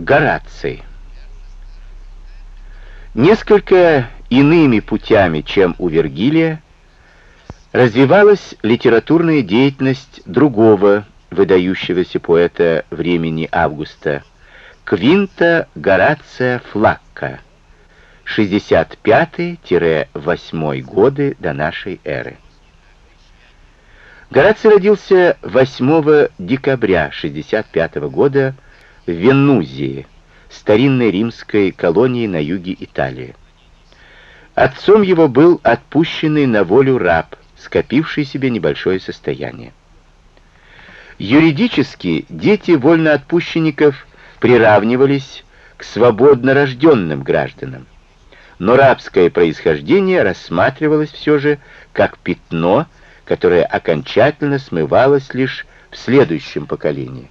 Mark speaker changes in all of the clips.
Speaker 1: Гораций. Несколько иными путями, чем у Вергилия, развивалась литературная деятельность другого выдающегося поэта времени Августа, Квинта Горация Флакка, 65-8 годы до нашей эры. Гораций родился 8 декабря 65 года в Венузии, старинной римской колонии на юге Италии. Отцом его был отпущенный на волю раб, скопивший себе небольшое состояние. Юридически дети вольноотпущенников приравнивались к свободно рожденным гражданам, но рабское происхождение рассматривалось все же как пятно – которое окончательно смывалось лишь в следующем поколении.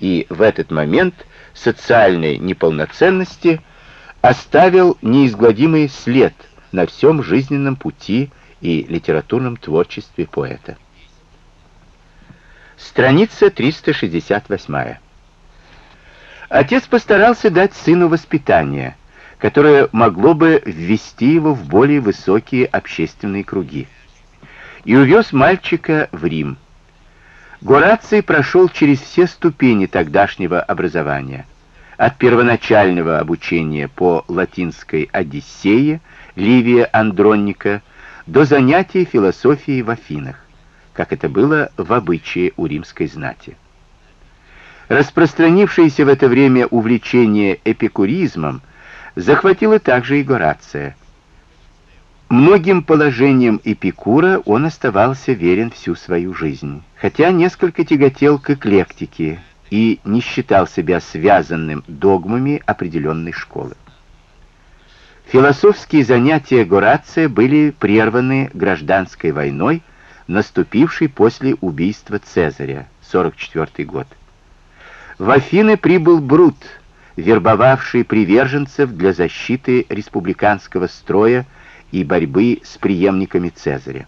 Speaker 1: И в этот момент социальной неполноценности оставил неизгладимый след на всем жизненном пути и литературном творчестве поэта. Страница 368. Отец постарался дать сыну воспитание, которое могло бы ввести его в более высокие общественные круги и увез мальчика в Рим. Гораций прошел через все ступени тогдашнего образования, от первоначального обучения по латинской «Одиссее» Ливия Андронника до занятий философией в Афинах, как это было в обычае у римской знати. Распространившееся в это время увлечение эпикуризмом захватило также и Горация – Многим положениям Эпикура он оставался верен всю свою жизнь, хотя несколько тяготел к эклектике и не считал себя связанным догмами определенной школы. Философские занятия Горация были прерваны гражданской войной, наступившей после убийства Цезаря, 44 год. В Афины прибыл Брут, вербовавший приверженцев для защиты республиканского строя и борьбы с преемниками Цезаря.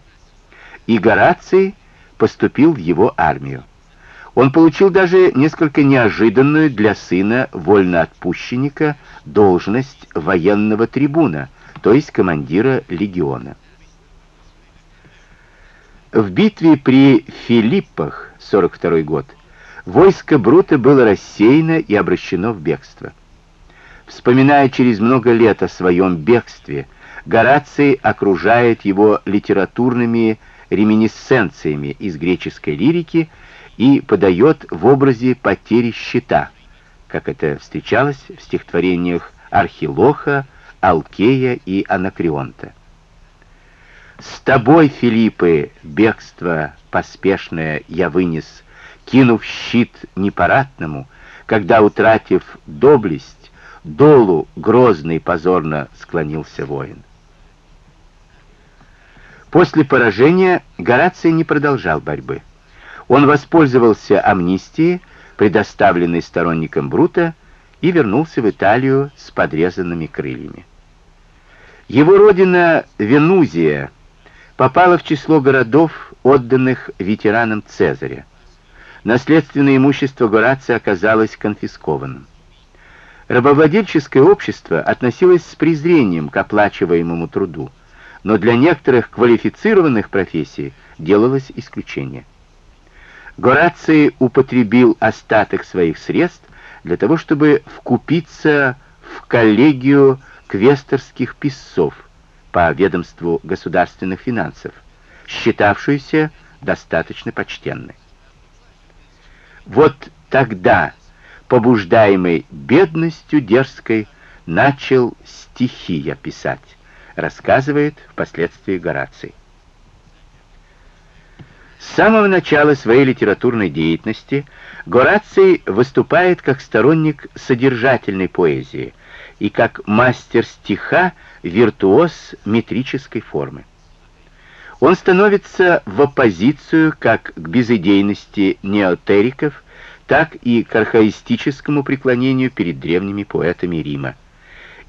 Speaker 1: И Гораций поступил в его армию. Он получил даже несколько неожиданную для сына вольноотпущенника должность военного трибуна, то есть командира легиона. В битве при Филиппах, 42 год, войско Брута было рассеяно и обращено в бегство. Вспоминая через много лет о своем бегстве, Гораций окружает его литературными реминисценциями из греческой лирики и подает в образе потери щита, как это встречалось в стихотворениях Архилоха, Алкея и Анакреонта. «С тобой, Филиппы, бегство поспешное я вынес, кинув щит непаратному, когда, утратив доблесть, долу грозный позорно склонился воин». После поражения Гораций не продолжал борьбы. Он воспользовался амнистией, предоставленной сторонникам Брута, и вернулся в Италию с подрезанными крыльями. Его родина Венузия попала в число городов, отданных ветеранам Цезаря. Наследственное имущество Горация оказалось конфискованным. Рабовладельческое общество относилось с презрением к оплачиваемому труду но для некоторых квалифицированных профессий делалось исключение. Гораций употребил остаток своих средств для того, чтобы вкупиться в коллегию квесторских писцов по ведомству государственных финансов, считавшуюся достаточно почтенной. Вот тогда, побуждаемый бедностью дерзкой, начал стихи писать рассказывает впоследствии Гораций. С самого начала своей литературной деятельности Гораций выступает как сторонник содержательной поэзии и как мастер стиха, виртуоз метрической формы. Он становится в оппозицию как к безыдейности неотериков, так и к архаистическому преклонению перед древними поэтами Рима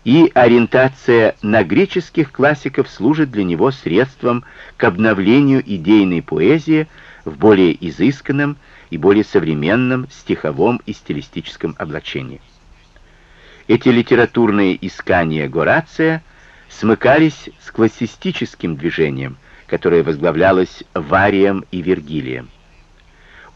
Speaker 1: и ориентация на греческих классиков служит для него средством к обновлению идейной поэзии в более изысканном и более современном стиховом и стилистическом облачении. Эти литературные искания Горация смыкались с классистическим движением, которое возглавлялось Варием и Вергилием.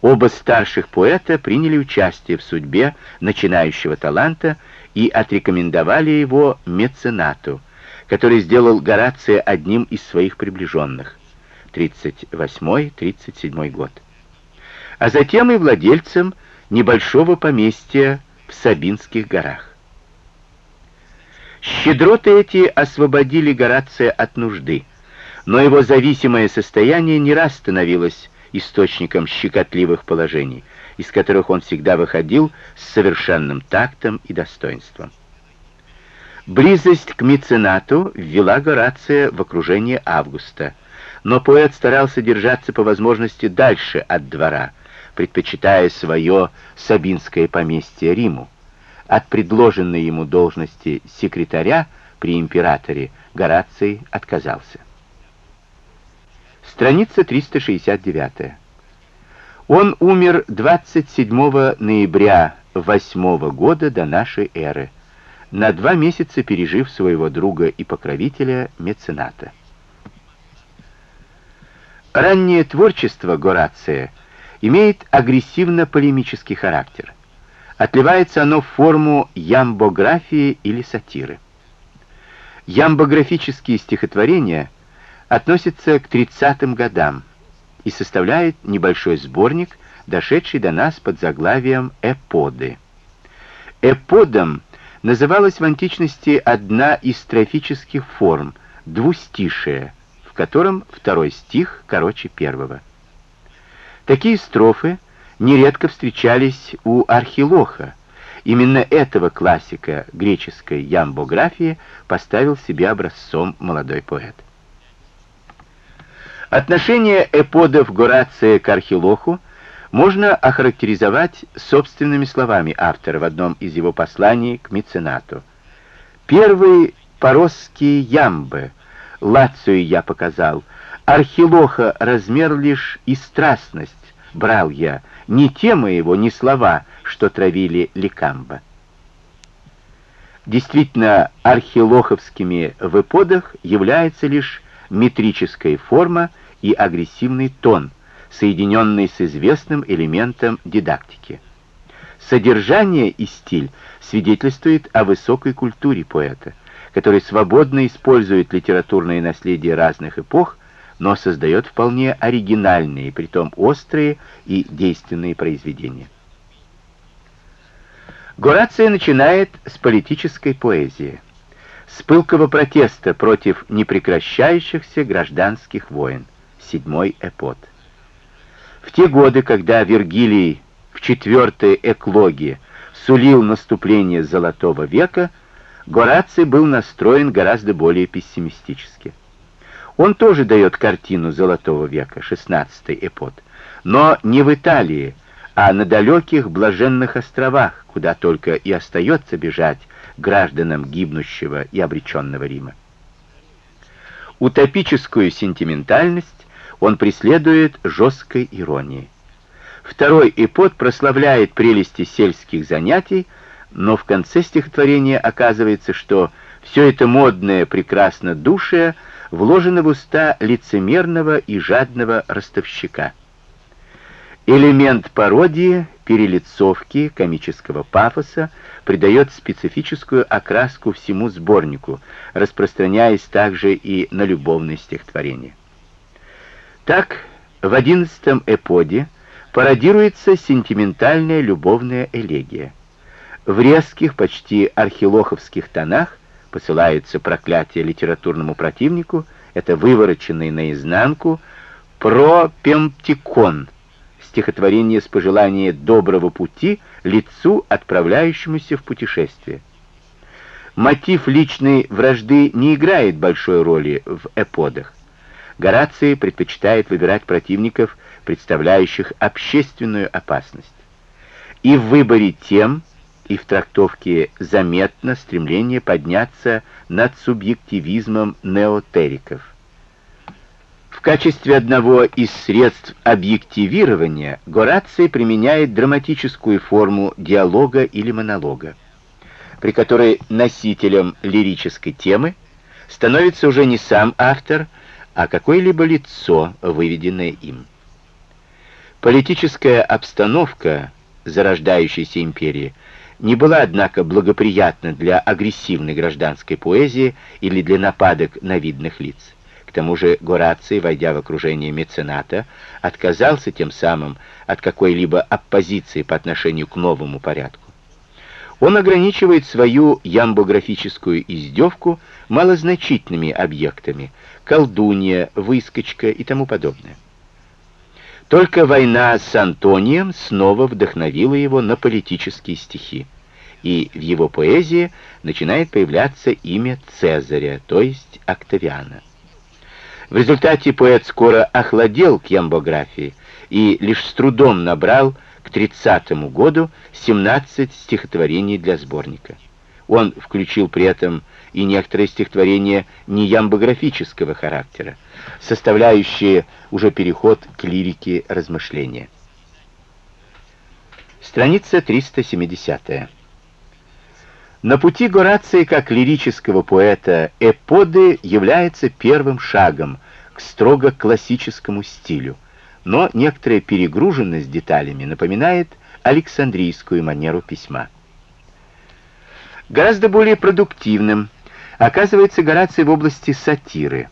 Speaker 1: Оба старших поэта приняли участие в судьбе начинающего таланта и отрекомендовали его меценату, который сделал Горация одним из своих приближенных. 38-37 год. А затем и владельцем небольшого поместья в Сабинских горах. Щедроты эти освободили Горация от нужды, но его зависимое состояние не раз становилось источником щекотливых положений, из которых он всегда выходил с совершенным тактом и достоинством. Близость к меценату ввела Горация в окружение Августа, но поэт старался держаться по возможности дальше от двора, предпочитая свое Сабинское поместье Риму. От предложенной ему должности секретаря при императоре Гораций отказался. Страница 369. Он умер 27 ноября 8 года до нашей эры, на два месяца пережив своего друга и покровителя мецената. Раннее творчество Горация имеет агрессивно-полемический характер. Отливается оно в форму ямбографии или сатиры. Ямбографические стихотворения относятся к 30-м годам и составляет небольшой сборник, дошедший до нас под заглавием «Эподы». Эподом называлась в античности одна из строфических форм — двустишие, в котором второй стих короче первого. Такие строфы нередко встречались у Архилоха. Именно этого классика греческой ямбографии поставил себе образцом молодой поэт. Отношение эподов Горация к Архилоху можно охарактеризовать собственными словами автора в одном из его посланий к меценату. «Первый поросские ямбы, Лацию я показал, Архилоха размер лишь и страстность брал я, ни тема его, ни слова, что травили Ликамба». Действительно, архилоховскими в эподах является лишь метрическая форма и агрессивный тон – соединенный с известным элементом дидактики. Содержание и стиль свидетельствует о высокой культуре поэта, который свободно использует литературное наследие разных эпох, но создает вполне оригинальные, притом острые и действенные произведения. Горация начинает с политической поэзии, с пылкого протеста против непрекращающихся гражданских войн, седьмой эпот. В те годы, когда Вергилий в четвертой эклоге сулил наступление Золотого века, Гораций был настроен гораздо более пессимистически. Он тоже дает картину Золотого века, 16-й эпот, но не в Италии, а на далеких блаженных островах, куда только и остается бежать гражданам гибнущего и обреченного Рима. Утопическую сентиментальность он преследует жесткой иронией. Второй эпод прославляет прелести сельских занятий, но в конце стихотворения оказывается, что все это модное прекрасно душие вложено в уста лицемерного и жадного ростовщика. Элемент пародии, перелицовки, комического пафоса придает специфическую окраску всему сборнику, распространяясь также и на любовные стихотворения. Так, в одиннадцатом эподе пародируется сентиментальная любовная элегия. В резких, почти архилоховских тонах посылается проклятие литературному противнику, это вывороченный наизнанку пропемптикон, стихотворение с пожеланием доброго пути лицу, отправляющемуся в путешествие. Мотив личной вражды не играет большой роли в эподах. Гораций предпочитает выбирать противников, представляющих общественную опасность. И в выборе тем, и в трактовке заметно стремление подняться над субъективизмом неотериков. Качестве одного из средств объективирования Гораций применяет драматическую форму диалога или монолога. при которой носителем лирической темы становится уже не сам автор, а какое-либо лицо, выведенное им. Политическая обстановка зарождающейся империи не была, однако, благоприятна для агрессивной гражданской поэзии или для нападок на видных лиц. К тому же Гораций, войдя в окружение мецената, отказался тем самым от какой-либо оппозиции по отношению к новому порядку. Он ограничивает свою ямбографическую издевку малозначительными объектами – колдунья, выскочка и тому подобное. Только война с Антонием снова вдохновила его на политические стихи, и в его поэзии начинает появляться имя Цезаря, то есть Октавиана. В результате поэт скоро охладел к ямбографии и лишь с трудом набрал к 30 году 17 стихотворений для сборника. Он включил при этом и некоторые стихотворения неямбографического характера, составляющие уже переход к лирике размышления. Страница 370. На пути Горации как лирического поэта эподы является первым шагом к строго классическому стилю, но некоторая перегруженность деталями напоминает александрийскую манеру письма. Гораздо более продуктивным оказывается Гораций в области сатиры.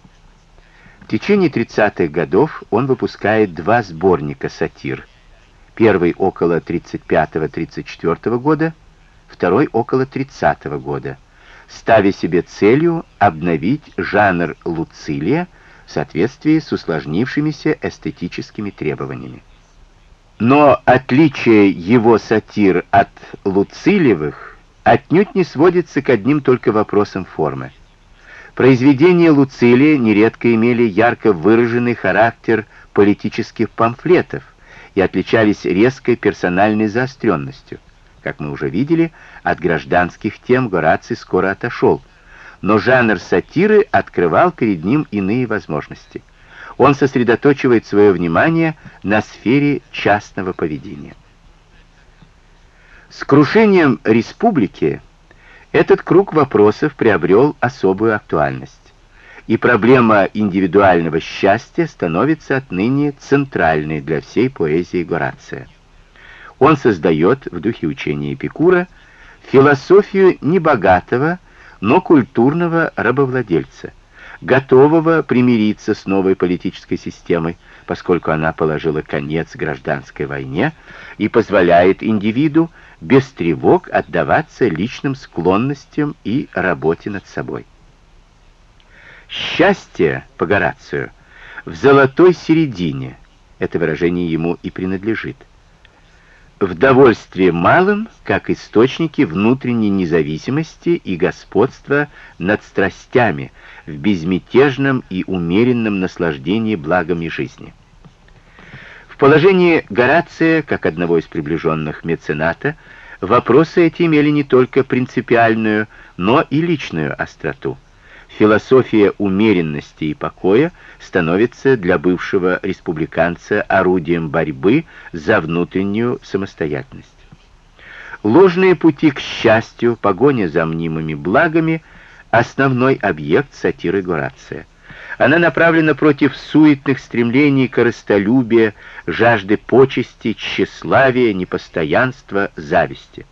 Speaker 1: В течение 30-х годов он выпускает два сборника сатир. Первый около 35-34 года, второй около 30 -го года, ставя себе целью обновить жанр Луцилия в соответствии с усложнившимися эстетическими требованиями. Но отличие его сатир от Луцилевых отнюдь не сводится к одним только вопросам формы. Произведения Луцилия нередко имели ярко выраженный характер политических памфлетов и отличались резкой персональной заостренностью. Как мы уже видели, от гражданских тем Гораций скоро отошел, но жанр сатиры открывал перед ним иные возможности. Он сосредоточивает свое внимание на сфере частного поведения. С крушением республики этот круг вопросов приобрел особую актуальность, и проблема индивидуального счастья становится отныне центральной для всей поэзии Горация. Он создает в духе учения Эпикура философию небогатого, но культурного рабовладельца, готового примириться с новой политической системой, поскольку она положила конец гражданской войне и позволяет индивиду без тревог отдаваться личным склонностям и работе над собой. Счастье, по Горацию, в золотой середине, это выражение ему и принадлежит. В довольстве малым, как источники внутренней независимости и господства над страстями, в безмятежном и умеренном наслаждении благами жизни. В положении Горация, как одного из приближенных мецената, вопросы эти имели не только принципиальную, но и личную остроту. Философия умеренности и покоя становится для бывшего республиканца орудием борьбы за внутреннюю самостоятельность. Ложные пути к счастью, погоня за мнимыми благами — основной объект сатиры Горация — она направлена против суетных стремлений корыстолюбия, жажды почести, тщеславия, непостоянства, зависти.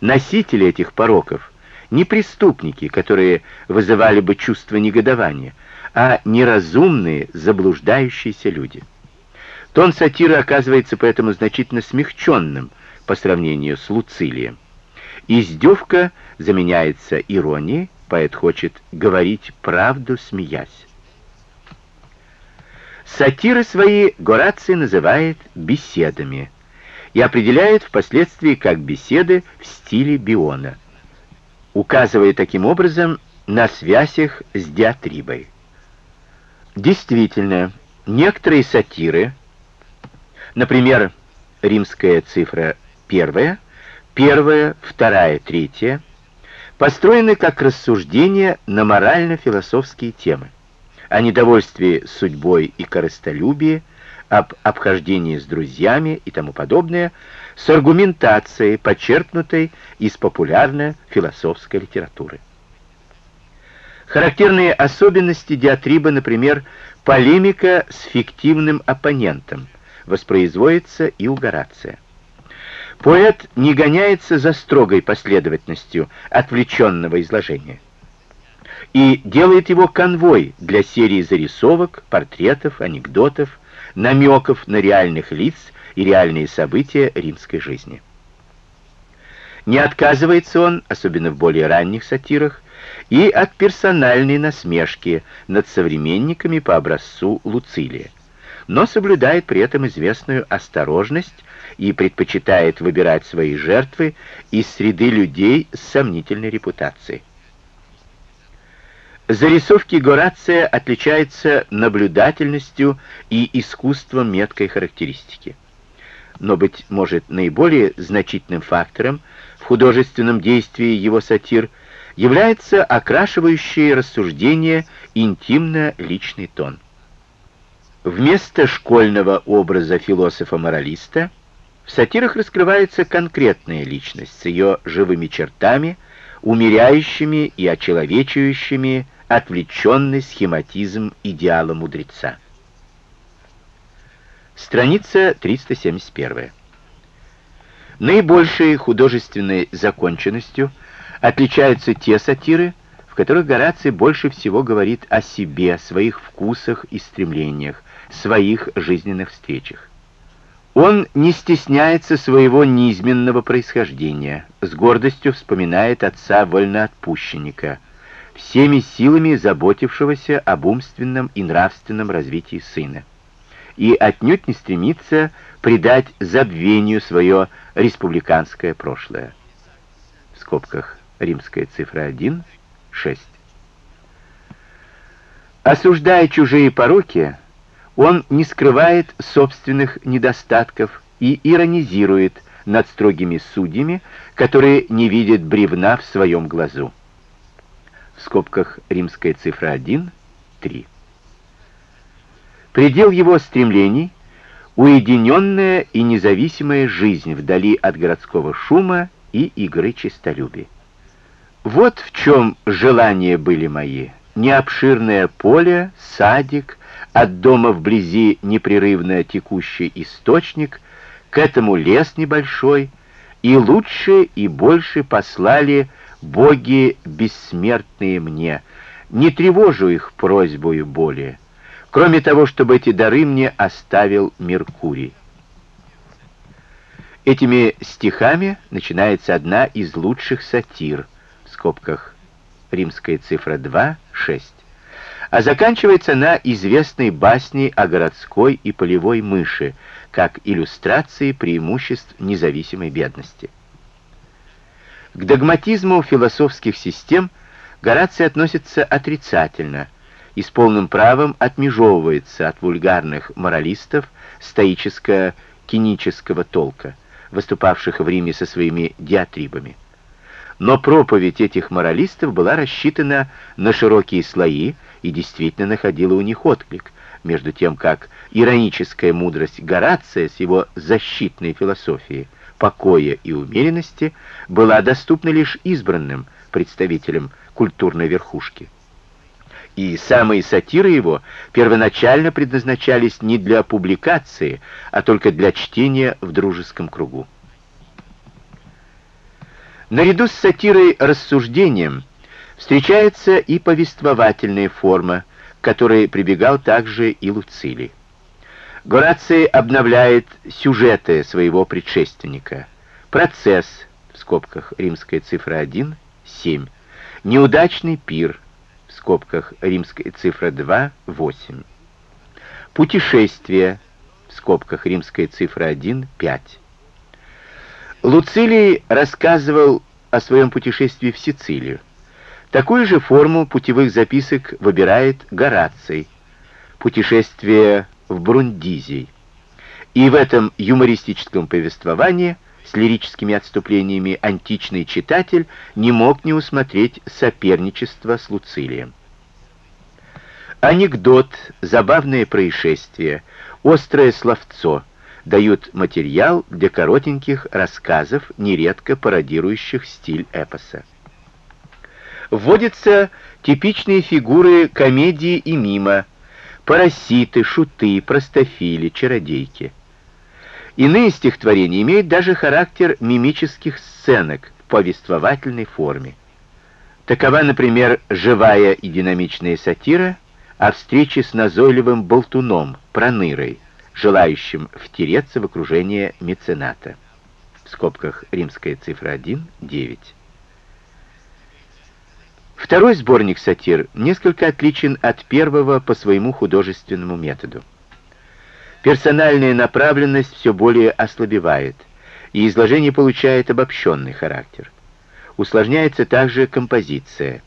Speaker 1: Носители этих пороков не преступники, которые вызывали бы чувство негодования, а неразумные, заблуждающиеся люди. Тон сатиры оказывается поэтому значительно смягченным по сравнению с Луцилием. Издевка заменяется иронией, поэт хочет говорить правду, смеясь. Сатиры свои Гораций называет беседами и определяет впоследствии как беседы в стиле Биона, указывая таким образом на связях с диатрибой. Действительно, некоторые сатиры, например, римская цифра первая, первая, вторая, третья, построены как рассуждения на морально-философские темы о недовольстве судьбой и корыстолюбии, об обхождении с друзьями и тому подобное, с аргументацией, почерпнутой из популярной философской литературы. Характерные особенности диатриба, например, полемика с фиктивным оппонентом, воспроизводится и у Горация. Поэт не гоняется за строгой последовательностью отвлеченного изложения и делает его конвой для серии зарисовок, портретов, анекдотов, намеков на реальных лиц и реальные события римской жизни. Не отказывается он, особенно в более ранних сатирах, и от персональной насмешки над современниками по образцу Луцилия, но соблюдает при этом известную осторожность и предпочитает выбирать свои жертвы из среды людей с сомнительной репутацией. Зарисовки Горация отличаются наблюдательностью и искусством меткой характеристики. Но, быть может, наиболее значительным фактором в художественном действии его сатир является окрашивающее рассуждение интимно-личный тон. Вместо школьного образа философа-моралиста в сатирах раскрывается конкретная личность с ее живыми чертами, умеряющими и очеловечивающими отвлеченный схематизм идеала мудреца. Страница 371. Наибольшей художественной законченностью отличаются те сатиры, в которых Гораций больше всего говорит о себе, своих вкусах и стремлениях, своих жизненных встречах. Он не стесняется своего низменного происхождения, с гордостью вспоминает отца вольноотпущенника, всеми силами заботившегося об умственном и нравственном развитии сына, и отнюдь не стремится придать забвению свое республиканское прошлое. В скобках римская цифра 1, 6. Осуждая чужие пороки, он не скрывает собственных недостатков и иронизирует над строгими судьями, которые не видят бревна в своем глазу в скобках римская цифра 1, 3. Предел его стремлений — уединенная и независимая жизнь вдали от городского шума и игры честолюбия. Вот в чем желания были мои. Необширное поле, садик, от дома вблизи непрерывно текущий источник, к этому лес небольшой, и лучше и больше послали боги бессмертные мне, не тревожу их просьбою более, кроме того, чтобы эти дары мне оставил Меркурий. Этими стихами начинается одна из лучших сатир, в скобках римская цифра 2, 6, а заканчивается она известной басней о городской и полевой мыши, как иллюстрации преимуществ независимой бедности. К догматизму философских систем Гораций относится отрицательно и с полным правом отмежевывается от вульгарных моралистов стоическо-кинического толка, выступавших в Риме со своими диатрибами. Но проповедь этих моралистов была рассчитана на широкие слои и действительно находила у них отклик, между тем как ироническая мудрость Горация с его защитной философией покоя и умеренности была доступна лишь избранным представителям культурной верхушки. И самые сатиры его первоначально предназначались не для публикации, а только для чтения в дружеском кругу. Наряду с сатирой рассуждением встречается и повествовательная форма, к которой прибегал также и Луцилий. Гораций обновляет сюжеты своего предшественника. Процесс, в скобках римская цифра 1, 7. Неудачный пир, скобках римская цифра 2, 8. Путешествие, в скобках римская цифра 1, 5. Луцилий рассказывал о своем путешествии в Сицилию. Такую же форму путевых записок выбирает Гораций. Путешествие в Брундизий. И в этом юмористическом повествовании с лирическими отступлениями античный читатель не мог не усмотреть соперничество с Луцилием. Анекдот, забавное происшествие, острое словцо, дают материал для коротеньких рассказов, нередко пародирующих стиль эпоса. Вводятся типичные фигуры комедии и мима, параситы, шуты, простофили, чародейки. Иные стихотворения имеют даже характер мимических сценок в повествовательной форме. Такова, например, живая и динамичная сатира о встрече с назойливым болтуном, пронырой, желающим втереться в окружение мецената. В скобках римская цифра 1, 9. Второй сборник сатир несколько отличен от первого по своему художественному методу. Персональная направленность все более ослабевает, и изложение получает обобщенный характер. Усложняется также композиция.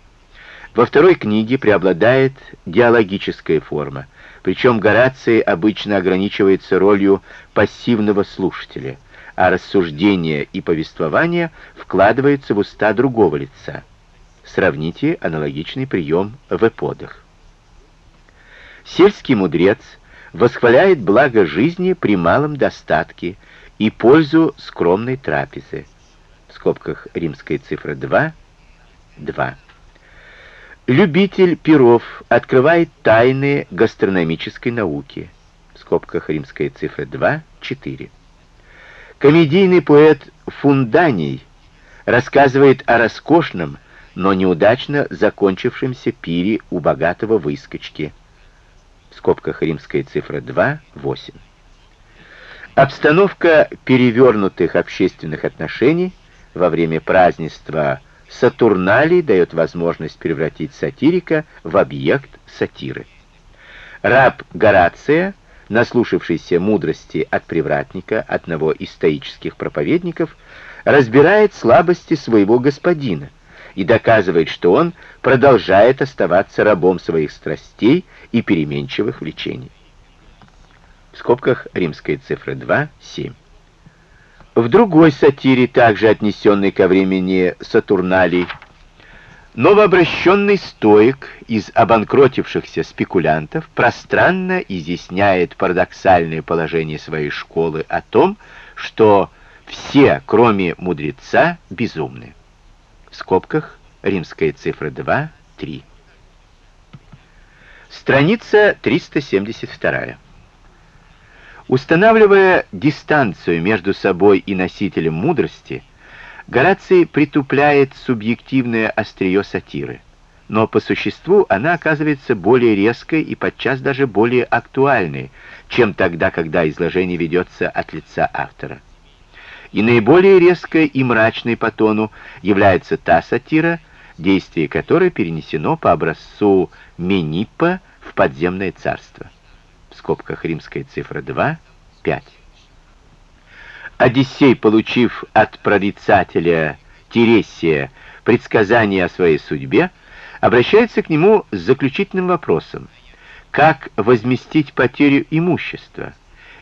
Speaker 1: Во второй книге преобладает диалогическая форма, причем Гораций обычно ограничивается ролью пассивного слушателя, а рассуждение и повествование вкладываются в уста другого лица. Сравните аналогичный прием в эподах. Сельский мудрец восхваляет благо жизни при малом достатке и пользу скромной трапезы. В скобках римская цифра 2, 2. Любитель перов открывает тайны гастрономической науки. В скобках римская цифра 2, 4. Комедийный поэт Фунданий рассказывает о роскошном, но неудачно закончившемся пире у богатого выскочки. В скобках римская цифра 2, 8. Обстановка перевернутых общественных отношений во время празднества Сатурналий дает возможность превратить сатирика в объект сатиры. Раб Горация, наслушавшийся мудрости от привратника, одного из стоических проповедников, разбирает слабости своего господина, и доказывает, что он продолжает оставаться рабом своих страстей и переменчивых влечений. В скобках римская цифра 2, 7. В другой сатире, также отнесенной ко времени Сатурналий, новообращенный стоик из обанкротившихся спекулянтов пространно изъясняет парадоксальное положение своей школы о том, что все, кроме мудреца, безумны в скобках римская цифра 2, 3. Страница 372. Устанавливая дистанцию между собой и носителем мудрости, Гораций притупляет субъективное острие сатиры, но по существу она оказывается более резкой и подчас даже более актуальной, чем тогда, когда изложение ведется от лица автора и наиболее резкой и мрачной по тону является та сатира, действие которой перенесено по образцу Мениппа в подземное царство. В скобках римская цифра 2, 5. Одиссей, получив от прорицателя Тересия предсказание о своей судьбе, обращается к нему с заключительным вопросом, как возместить потерю имущества,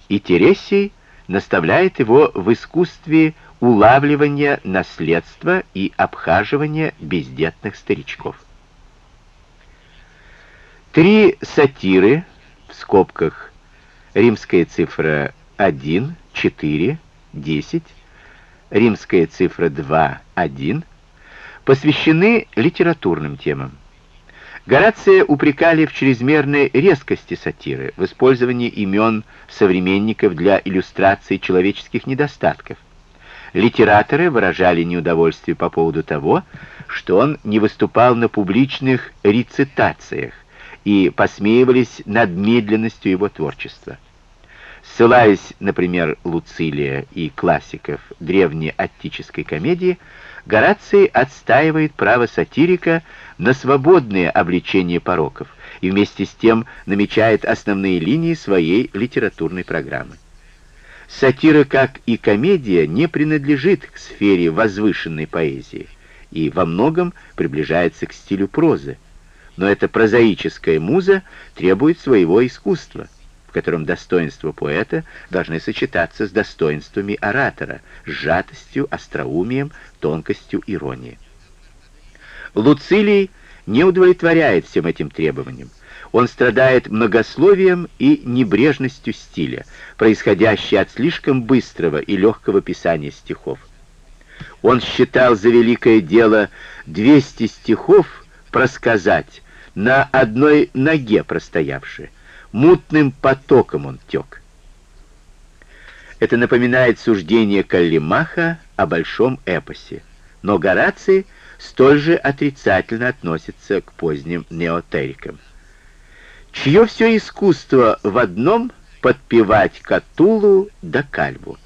Speaker 1: и Тересий наставляет его в искусстве улавливания наследства и обхаживания бездетных старичков. Три сатиры, в скобках римская цифра 1, 4, 10, римская цифра 2, 1, посвящены литературным темам. Горация упрекали в чрезмерной резкости сатиры, в использовании имен современников для иллюстрации человеческих недостатков. Литераторы выражали неудовольствие по поводу того, что он не выступал на публичных рецитациях и посмеивались над медленностью его творчества. Ссылаясь, например, Луцилия и классиков древней аттической комедии, Гораций отстаивает право сатирика на свободное обличение пороков и вместе с тем намечает основные линии своей литературной программы. Сатира, как и комедия, не принадлежит к сфере возвышенной поэзии и во многом приближается к стилю прозы, но эта прозаическая муза требует своего искусства, котором достоинства поэта должны сочетаться с достоинствами оратора, сжатостью, остроумием, тонкостью иронии. Луцилий не удовлетворяет всем этим требованиям. Он страдает многословием и небрежностью стиля, происходящей от слишком быстрого и легкого писания стихов. Он считал за великое дело 200 стихов просказать, на одной ноге простоявши. Мутным потоком он тек. Это напоминает суждение Каллимаха о большом эпосе, но Гораций столь же отрицательно относится к поздним неотерикам. Чье все искусство в одном подпевать Катулу да Кальву.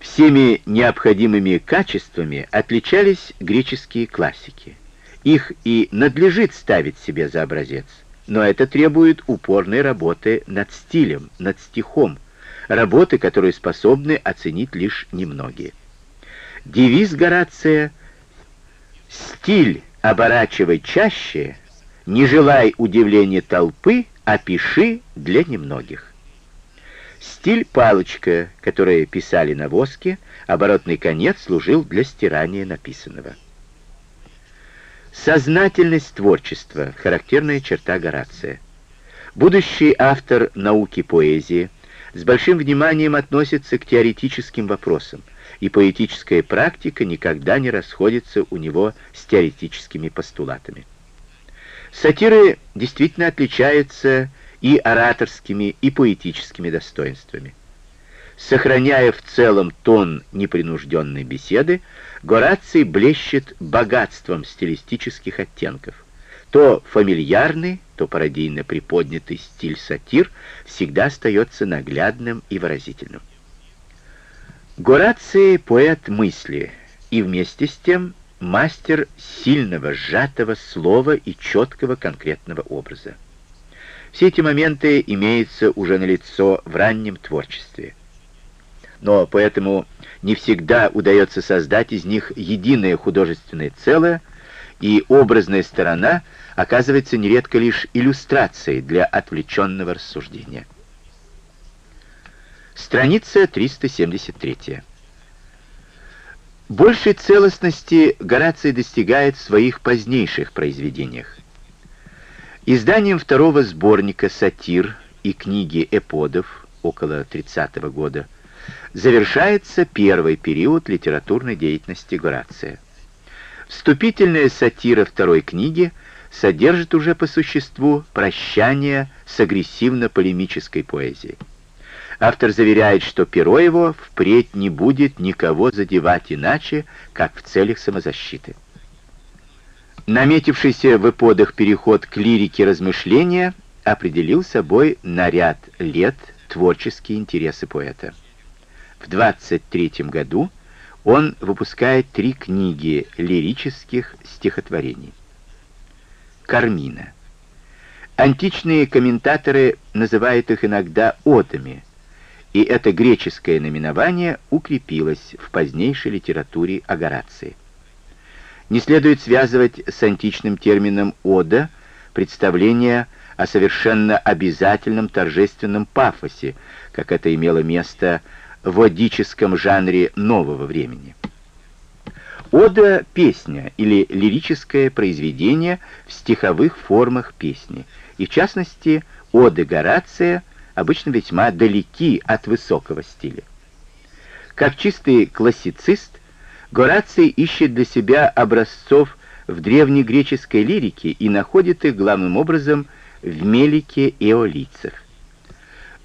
Speaker 1: Всеми необходимыми качествами отличались греческие классики. Их и надлежит ставить себе за образец, но это требует упорной работы над стилем, над стихом, работы, которую способны оценить лишь немногие. Девиз Горация «Стиль оборачивай чаще, не желай удивления толпы, а пиши для немногих». Стиль палочка, которую писали на воске, оборотный конец служил для стирания написанного. Сознательность творчества — характерная черта Горация. Будущий автор науки поэзии с большим вниманием относится к теоретическим вопросам, и поэтическая практика никогда не расходится у него с теоретическими постулатами. Сатиры действительно отличаются и ораторскими, и поэтическими достоинствами. Сохраняя в целом тон непринужденной беседы, Гораций блещет богатством стилистических оттенков. То фамильярный, то пародийно приподнятый стиль сатир всегда остается наглядным и выразительным. Гораций — поэт мысли, и вместе с тем мастер сильного, сжатого слова и четкого конкретного образа. Все эти моменты имеются уже налицо в раннем творчестве. Но поэтому не всегда удается создать из них единое художественное целое, и образная сторона оказывается нередко лишь иллюстрацией для отвлеченного рассуждения. Страница 373. Большей целостности Гораций достигает в своих позднейших произведениях. Изданием второго сборника «Сатир» и книги «Эподов» около 30 -го года завершается первый период литературной деятельности Горация. Вступительная сатира второй книги содержит уже по существу прощание с агрессивно-полемической поэзией. Автор заверяет, что перо его впредь не будет никого задевать иначе, как в целях самозащиты. Наметившийся в эподах переход к лирике размышления определил собой на ряд лет творческие интересы поэта. В 23 году он выпускает три книги лирических стихотворений. Кармина. Античные комментаторы называют их иногда отами, и это греческое наименование укрепилось в позднейшей литературе о Горации. Не следует связывать с античным термином «ода» представление о совершенно обязательном торжественном пафосе, как это имело место в одическом жанре нового времени. Ода — песня или лирическое произведение в стиховых формах песни, и в частности, оды Горация обычно весьма далеки от высокого стиля. Как чистый классицист, Гораций ищет для себя образцов в древнегреческой лирике и находит их главным образом в мелике эолийцев.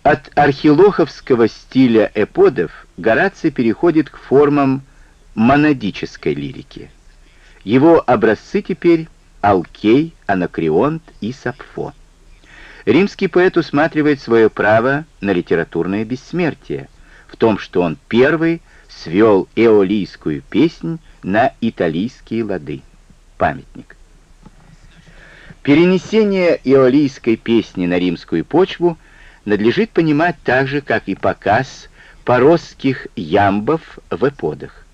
Speaker 1: От архилоховского стиля эподов Гораций переходит к формам монадической лирики. Его образцы теперь Алкей, Анакреонт и Сапфо. Римский поэт усматривает свое право на литературное бессмертие в том, что он первый свел эолийскую песнь на италийские лады. Памятник. Перенесение эолийской песни на римскую почву надлежит понимать так же, как и показ поросских ямбов в эподах.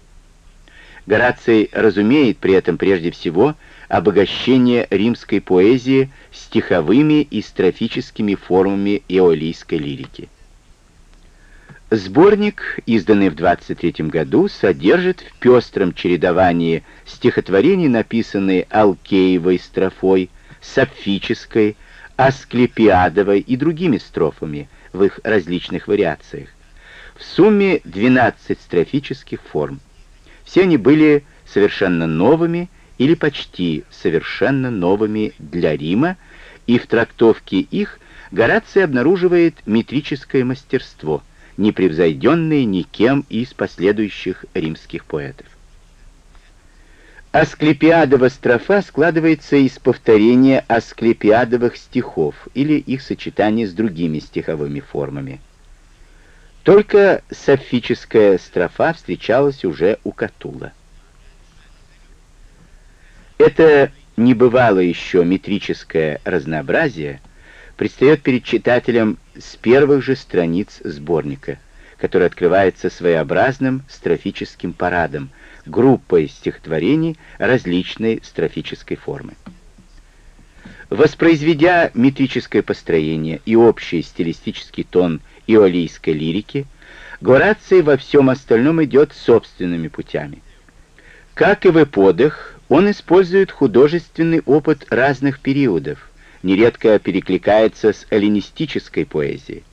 Speaker 1: Гораций разумеет при этом прежде всего обогащение римской поэзии стиховыми и строфическими формами эолийской лирики. Сборник, изданный в 23 году, содержит в пестром чередовании стихотворений, написанные Алкеевой строфой, Сапфической, Асклепиадовой и другими строфами в их различных вариациях. В сумме 12 строфических форм. Все они были совершенно новыми или почти совершенно новыми для Рима, и в трактовке их Гораций обнаруживает метрическое мастерство, непревзойденное никем из последующих римских поэтов. Асклепиадова строфа складывается из повторения асклепиадовых стихов или их сочетания с другими стиховыми формами. Только софическая строфа встречалась уже у Катула. Это не бывало еще метрическое разнообразие предстает перед читателем с первых же страниц сборника, который открывается своеобразным строфическим парадом, группой стихотворений различной строфической формы. Воспроизведя метрическое построение и общий стилистический тон иолийской лирики, Гораций во всем остальном идет собственными путями. Как и в эподах, он использует художественный опыт разных периодов, нередко перекликается с эллинистической поэзией.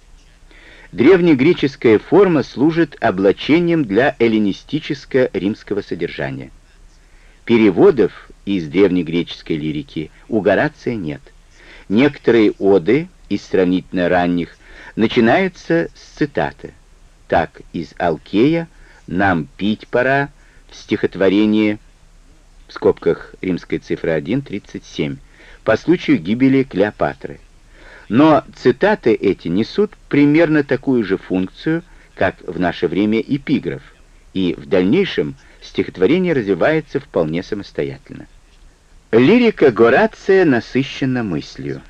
Speaker 1: Древнегреческая форма служит облачением для эллинистическо-римского содержания. Переводов из древнегреческой лирики у Горация нет. Некоторые оды из сравнительно ранних начинаются с цитаты. Так, из Алкея «Нам пить пора» в стихотворении в скобках римская цифра 1, 37, по случаю гибели Клеопатры. Но цитаты эти несут примерно такую же функцию, как в наше время эпиграф, и в дальнейшем стихотворение развивается вполне самостоятельно. Лирика Горация насыщена мыслью.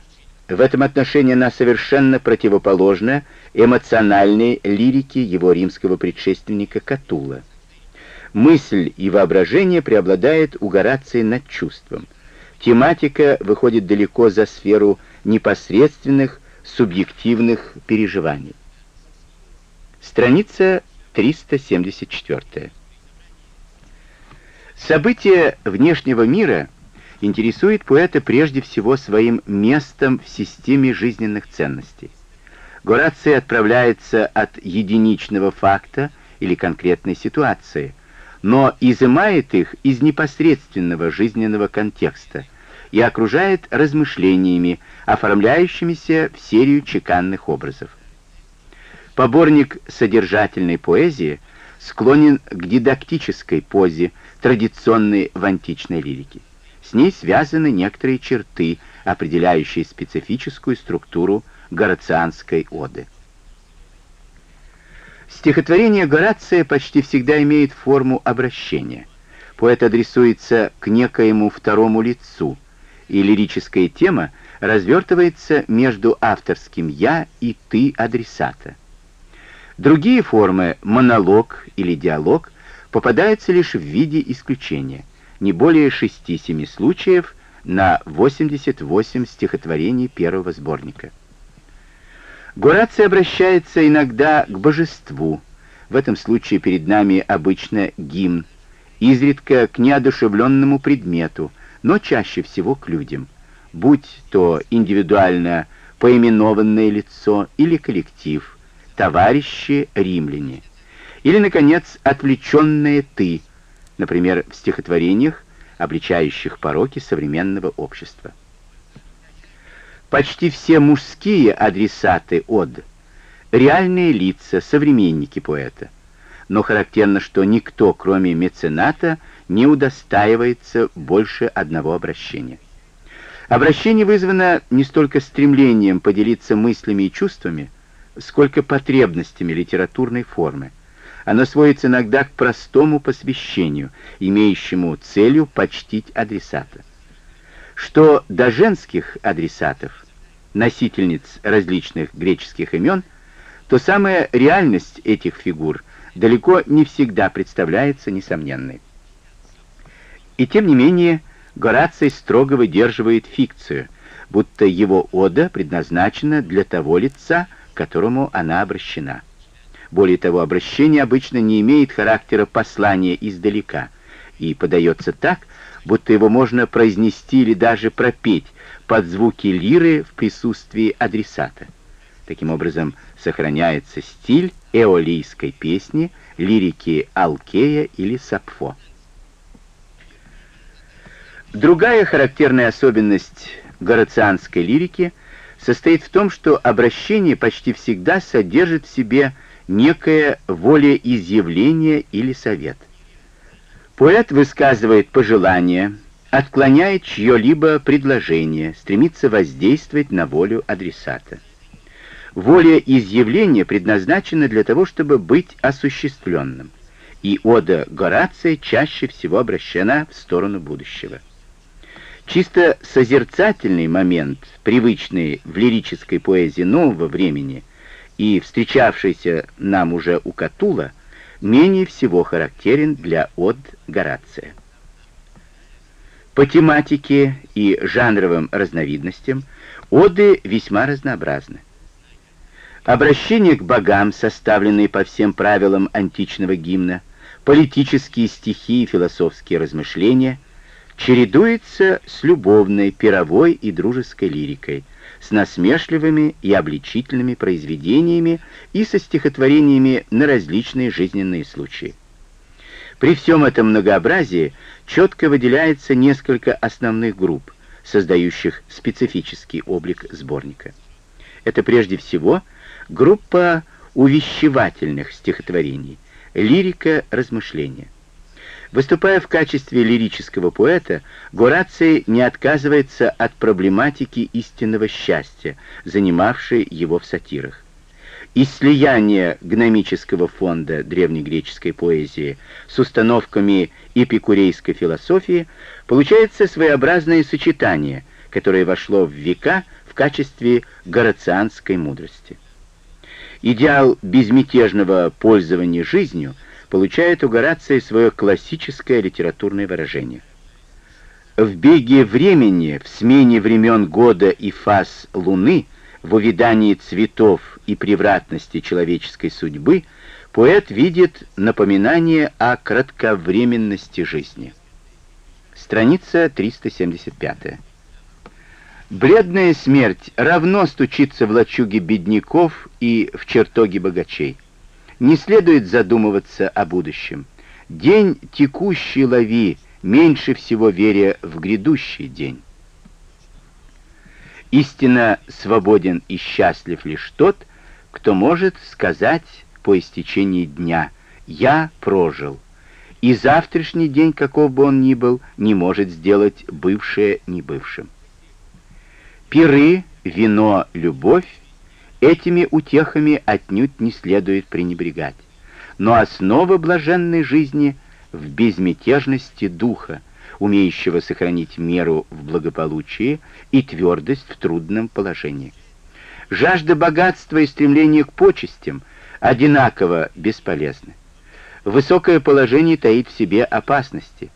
Speaker 1: В этом отношении она совершенно противоположна эмоциональной лирике его римского предшественника Катула – Мысль и воображение преобладает у Горации над чувством. Тематика выходит далеко за сферу непосредственных субъективных переживаний. Страница 374. События внешнего мира интересует поэта прежде всего своим местом в системе жизненных ценностей. Гораций отправляется от единичного факта или конкретной ситуации – но изымает их из непосредственного жизненного контекста и окружает размышлениями, оформляющимися в серию чеканных образов. Поборник содержательной поэзии склонен к дидактической позе, традиционной в античной лирике. С ней связаны некоторые черты, определяющие специфическую структуру горацианской оды. Стихотворение Горация почти всегда имеет форму обращения. Поэт адресуется к некоему второму лицу, и лирическая тема развертывается между авторским «я» и «ты» адресата. Другие формы, монолог или диалог, попадаются лишь в виде исключения, не более 6-7 случаев на 88 стихотворений первого сборника. Гораций обращается иногда к божеству, в этом случае перед нами обычно гимн, изредка к неодушевленному предмету, но чаще всего к людям, будь то индивидуально поименованное лицо или коллектив, товарищи римляне, или, наконец, отвлеченное «ты», например, в стихотворениях, обличающих пороки современного общества. Почти все мужские адресаты од — реальные лица, современники поэта. Но характерно, что никто, кроме мецената, не удостаивается больше одного обращения. Обращение вызвано не столько стремлением поделиться мыслями и чувствами, сколько потребностями литературной формы. Оно сводится иногда к простому посвящению, имеющему целью почтить адресата. Что до женских адресатов, носительниц различных греческих имен, то самая реальность этих фигур далеко не всегда представляется несомненной. И тем не менее, Гораций строго выдерживает фикцию, будто его ода предназначена для того лица, к которому она обращена. Более того, обращение обычно не имеет характера послания издалека и подается так, будто его можно произнести или даже пропеть под звуки лиры в присутствии адресата. Таким образом, сохраняется стиль эолийской песни, лирики Алкея или Сапфо. Другая характерная особенность горацианской лирики состоит в том, что обращение почти всегда содержит в себе некое волеизъявление или совет. Поэт высказывает пожелание, отклоняет чье-либо предложение, стремится воздействовать на волю адресата. Волеизъявление предназначено для того, чтобы быть осуществленным, и ода Горация чаще всего обращена в сторону будущего. Чисто созерцательный момент, привычный в лирической поэзии нового времени и встречавшийся нам уже у Катула, менее всего характерен для од Горация. По тематике и жанровым разновидностям оды весьма разнообразны. Обращение к богам, составленные по всем правилам античного гимна, политические стихи и философские размышления – чередуется с любовной, пировой и дружеской лирикой, с насмешливыми и обличительными произведениями и со стихотворениями на различные жизненные случаи. При всем этом многообразии четко выделяется несколько основных групп, создающих специфический облик сборника. Это прежде всего группа увещевательных стихотворений, лирика размышления. Выступая в качестве лирического поэта, Гораций не отказывается от проблематики истинного счастья, занимавшей его в сатирах. Из слияния гномического фонда древнегреческой поэзии с установками эпикурейской философии получается своеобразное сочетание, которое вошло в века в качестве горацианской мудрости. Идеал безмятежного пользования жизнью – получает у Горация свое классическое литературное выражение. В беге времени, в смене времен года и фаз Луны, в увидании цветов и превратности человеческой судьбы, поэт видит напоминание о кратковременности жизни. Страница 375. Бледная смерть равно стучится в лачуге бедняков и в чертоге богачей. Не следует задумываться о будущем. День текущий лови, меньше всего веря в грядущий день. Истинно свободен и счастлив лишь тот, кто может сказать по истечении дня «я прожил», и завтрашний день, каков бы он ни был, не может сделать бывшее небывшим. Пиры, вино, любовь Этими утехами отнюдь не следует пренебрегать. Но основа блаженной жизни в безмятежности духа, умеющего сохранить меру в благополучии и твердость в трудном положении. Жажда богатства и стремление к почестям одинаково бесполезны. Высокое положение таит в себе опасности.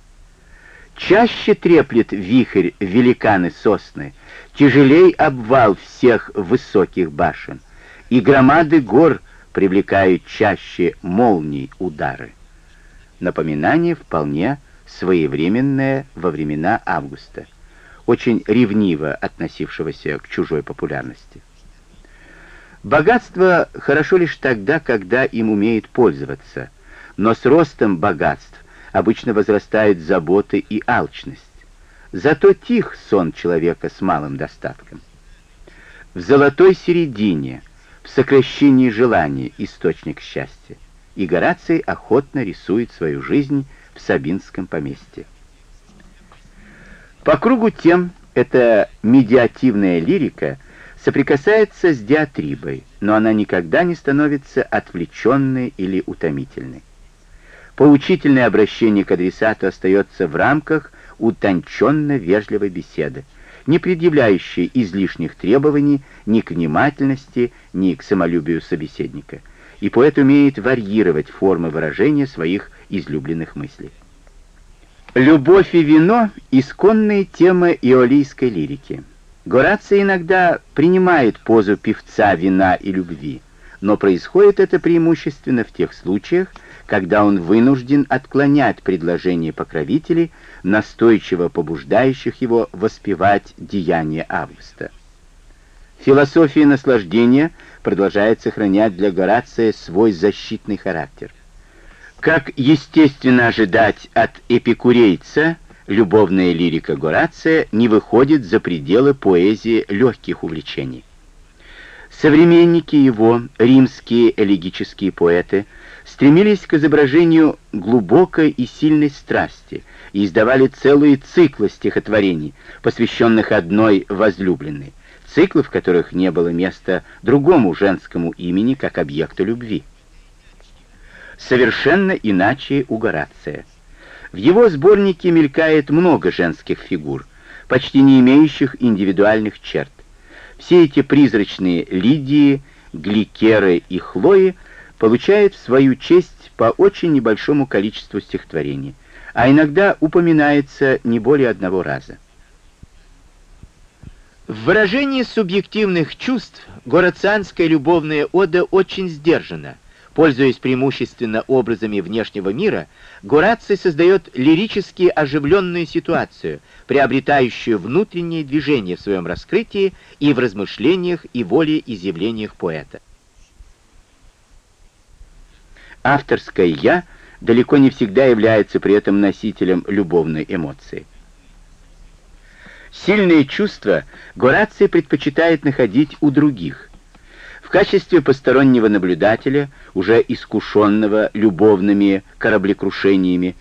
Speaker 1: Чаще треплет вихрь великаны сосны, тяжелей обвал всех высоких башен, и громады гор привлекают чаще молний удары. Напоминание вполне своевременное во времена Августа, очень ревниво относившегося к чужой популярности. Богатство хорошо лишь тогда, когда им умеет пользоваться, но с ростом богатств обычно возрастают заботы и алчность. Зато тих сон человека с малым достатком. В золотой середине, в сокращении желания источник счастья, и Гораций охотно рисует свою жизнь в Сабинском поместье. По кругу тем эта медиативная лирика соприкасается с диатрибой, но она никогда не становится отвлеченной или утомительной. Поучительное обращение к адресату остается в рамках утонченно вежливой беседы, не предъявляющей излишних требований ни к внимательности, ни к самолюбию собеседника. И поэт умеет варьировать формы выражения своих излюбленных мыслей. Любовь и вино — исконные темы иолийской лирики. Гораций иногда принимает позу певца вина и любви, но происходит это преимущественно в тех случаях, когда он вынужден отклонять предложения покровителей, настойчиво побуждающих его воспевать деяния Августа. Философия наслаждения продолжает сохранять для Горация свой защитный характер. Как естественно ожидать от эпикурейца, любовная лирика Горация не выходит за пределы поэзии легких увлечений. Современники его, римские элегические поэты, стремились к изображению глубокой и сильной страсти и издавали целые циклы стихотворений, посвященных одной возлюбленной, циклы, в которых не было места другому женскому имени, как объекту любви. Совершенно иначе у Горация. В его сборнике мелькает много женских фигур, почти не имеющих индивидуальных черт. Все эти призрачные Лидии, Гликеры и Хлои получают в свою честь по очень небольшому количеству стихотворений, а иногда упоминается не более одного раза. В выражении субъективных чувств горацианская любовная ода очень сдержана. Пользуясь преимущественно образами внешнего мира, Гораций создает лирически оживленную ситуацию, приобретающую внутреннее движение в своем раскрытии и в размышлениях и волеизъявлениях поэта. Авторское «я» далеко не всегда является при этом носителем любовной эмоции. Сильные чувства Гораций предпочитает находить у других. В качестве постороннего наблюдателя, уже искушенного любовными кораблекрушениями,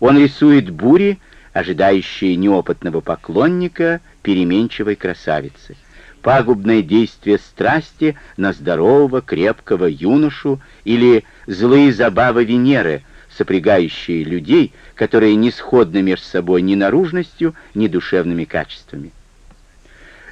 Speaker 1: он рисует бури, ожидающие неопытного поклонника переменчивой красавицы, пагубное действие страсти на здорового, крепкого юношу или злые забавы Венеры, сопрягающие людей, которые не сходны между собой ни наружностью, ни душевными качествами.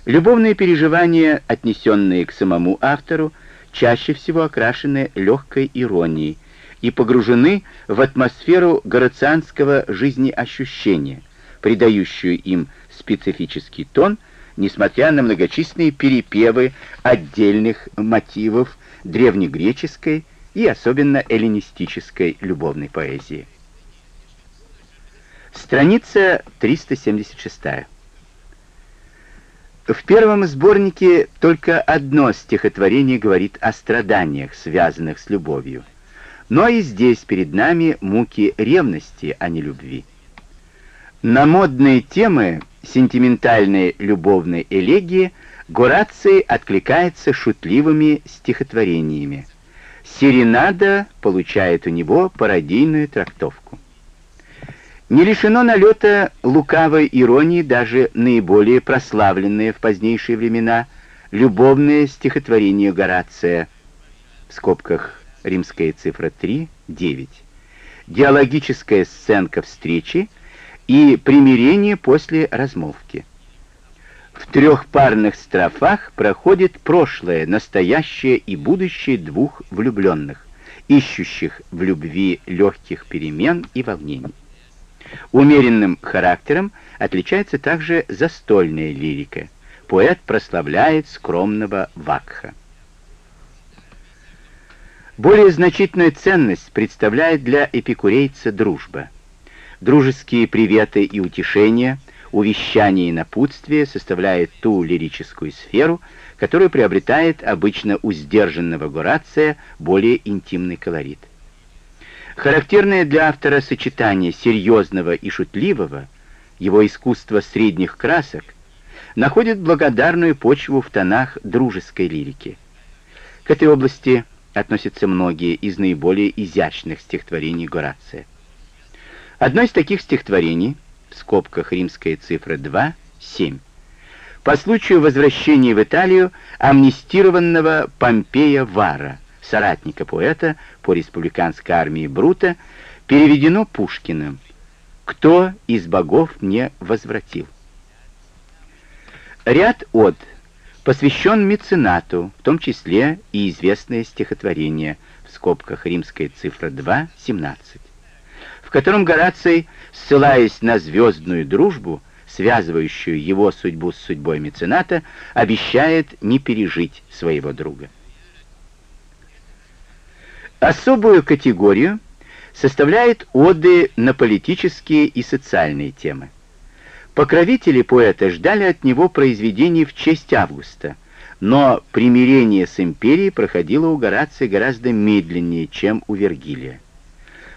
Speaker 1: Любовные переживания, отнесенные к самому автору, чаще всего окрашены легкой иронией, и погружены в атмосферу горацианского жизнеощущения, придающую им специфический тон, несмотря на многочисленные перепевы отдельных мотивов древнегреческой и особенно эллинистической любовной поэзии. Страница 376. В первом сборнике только одно стихотворение говорит о страданиях, связанных с любовью. Но и здесь перед нами муки ревности, а не любви. На модные темы сентиментальной любовной элегии Гораций откликается шутливыми стихотворениями. Серенада получает у него пародийную трактовку. Не лишено налета лукавой иронии даже наиболее прославленные в позднейшие времена любовные стихотворения Горация, в скобках римская цифра 3, 9. Диалогическая сценка встречи и примирение после размолвки. В трех парных строфах проходит прошлое, настоящее и будущее двух влюбленных, ищущих в любви легких перемен и волнений. Умеренным характером отличается также застольная лирика. Поэт прославляет скромного Вакха. Более значительную ценность представляет для эпикурейца дружба. Дружеские приветы и утешения, увещания и напутствия составляют ту лирическую сферу, которая приобретает обычно у сдержанного Горация более интимный колорит. Характерное для автора сочетание серьезного и шутливого, его искусство средних красок, находит благодарную почву в тонах дружеской лирики. К этой области относятся многие из наиболее изящных стихотворений Горация. Одно из таких стихотворений, в скобках римская цифра 2, 7, по случаю возвращения в Италию амнистированного Помпея Вара, соратника поэта по республиканской армии Брута, переведено Пушкиным «Кто из богов мне возвратил?». Ряд от посвящен меценату, в том числе и известное стихотворение в скобках римская цифра 2, 17, в котором Гораций, ссылаясь на звездную дружбу, связывающую его судьбу с судьбой мецената, обещает не пережить своего друга. Особую категорию составляет оды на политические и социальные темы. Покровители поэта ждали от него произведений в честь Августа, но примирение с империей проходило у Горация гораздо медленнее, чем у Вергилия.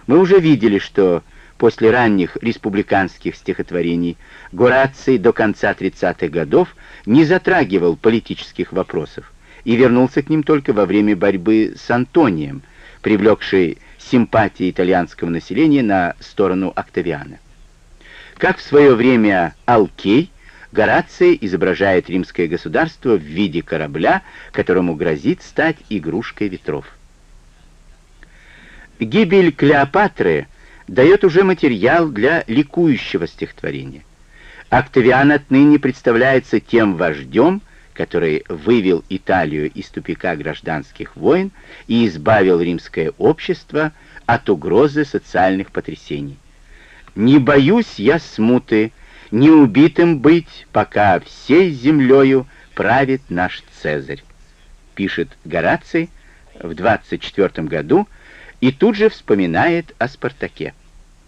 Speaker 1: Мы уже видели, что после ранних республиканских стихотворений Гораций до конца 30-х годов не затрагивал политических вопросов и вернулся к ним только во время борьбы с Антонием, привлекшей симпатии итальянского населения на сторону Октавиана. Как в свое время Алкей, Гораций изображает римское государство в виде корабля, которому грозит стать игрушкой ветров. Гибель Клеопатры дает уже материал для ликующего стихотворения. Октавиан отныне представляется тем вождем, который вывел Италию из тупика гражданских войн и избавил римское общество от угрозы социальных потрясений. «Не боюсь я смуты, не убитым быть, пока всей землею правит наш Цезарь», пишет Гораций в 24 году и тут же вспоминает о Спартаке.